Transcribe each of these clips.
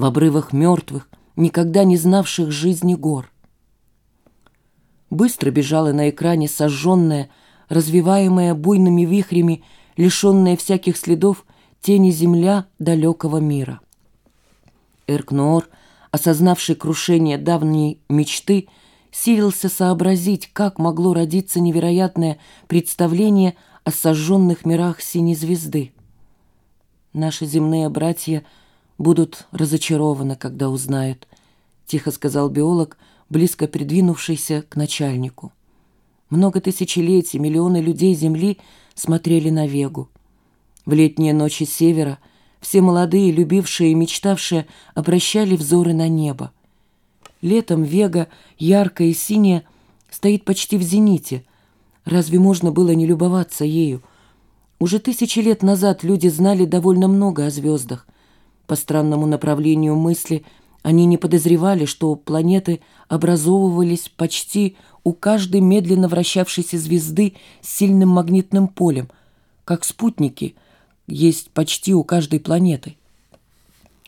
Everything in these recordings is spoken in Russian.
в обрывах мертвых, никогда не знавших жизни гор. Быстро бежала на экране сожженная, развиваемая буйными вихрями, лишенная всяких следов, тени земля далекого мира. Эркноор, осознавший крушение давней мечты, силился сообразить, как могло родиться невероятное представление о сожженных мирах синей звезды. Наши земные братья будут разочарованы, когда узнают, тихо сказал биолог, близко придвинувшийся к начальнику. Много тысячелетий миллионы людей Земли смотрели на Вегу. В летние ночи севера все молодые, любившие и мечтавшие, обращали взоры на небо. Летом Вега, яркая и синяя, стоит почти в зените. Разве можно было не любоваться ею? Уже тысячи лет назад люди знали довольно много о звездах. По странному направлению мысли они не подозревали, что планеты образовывались почти у каждой медленно вращавшейся звезды с сильным магнитным полем, как спутники есть почти у каждой планеты.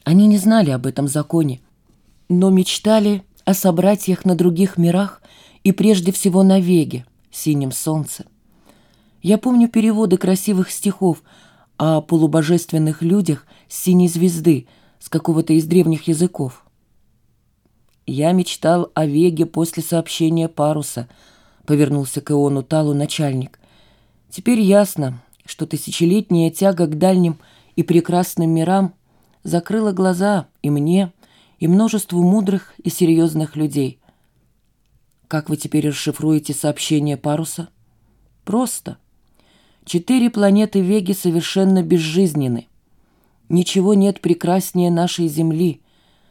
Они не знали об этом законе, но мечтали о собратьях на других мирах и прежде всего на Веге, синем солнце. Я помню переводы красивых стихов о полубожественных людях с синей звезды, с какого-то из древних языков. «Я мечтал о Веге после сообщения паруса», — повернулся к Иону Талу начальник. «Теперь ясно, что тысячелетняя тяга к дальним и прекрасным мирам закрыла глаза и мне, и множеству мудрых и серьезных людей. Как вы теперь расшифруете сообщение паруса? Просто. Четыре планеты Веги совершенно безжизненны. Ничего нет прекраснее нашей Земли.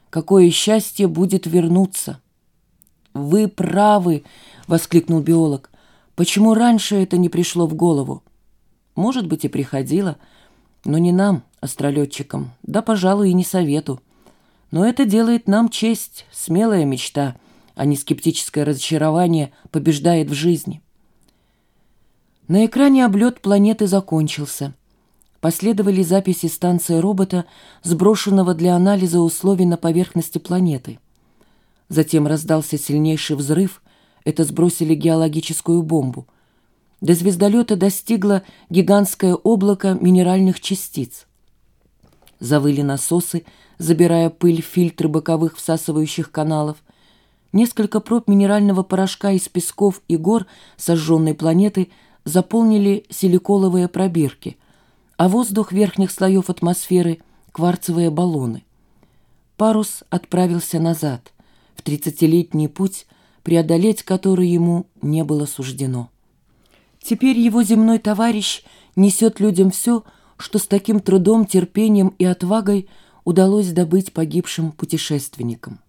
Какое счастье будет вернуться. «Вы правы!» — воскликнул биолог. «Почему раньше это не пришло в голову?» «Может быть, и приходило, но не нам, астролетчикам, да, пожалуй, и не совету. Но это делает нам честь, смелая мечта, а не скептическое разочарование побеждает в жизни». На экране облет планеты закончился. Последовали записи станции робота, сброшенного для анализа условий на поверхности планеты. Затем раздался сильнейший взрыв, это сбросили геологическую бомбу. До звездолета достигло гигантское облако минеральных частиц. Завыли насосы, забирая пыль в фильтры боковых всасывающих каналов. Несколько проб минерального порошка из песков и гор сожженной планеты – заполнили силиколовые пробирки, а воздух верхних слоев атмосферы – кварцевые баллоны. Парус отправился назад, в тридцатилетний путь, преодолеть который ему не было суждено. Теперь его земной товарищ несет людям все, что с таким трудом, терпением и отвагой удалось добыть погибшим путешественникам.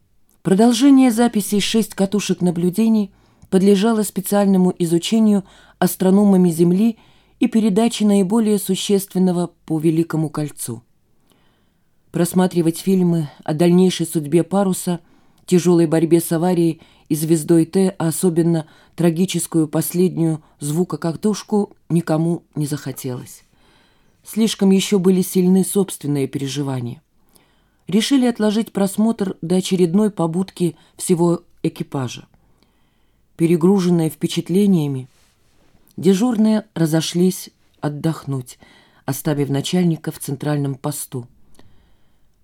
Продолжение записей «Шесть катушек наблюдений» подлежало специальному изучению астрономами Земли и передаче наиболее существенного по Великому кольцу. Просматривать фильмы о дальнейшей судьбе паруса, тяжелой борьбе с аварией и звездой Т, а особенно трагическую последнюю звукокартушку, никому не захотелось. Слишком еще были сильны собственные переживания. Решили отложить просмотр до очередной побудки всего экипажа перегруженные впечатлениями, дежурные разошлись отдохнуть, оставив начальника в центральном посту.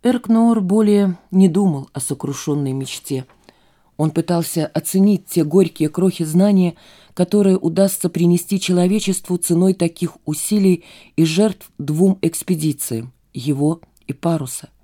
Эркноор более не думал о сокрушенной мечте. Он пытался оценить те горькие крохи знания, которые удастся принести человечеству ценой таких усилий и жертв двум экспедициям – его и паруса –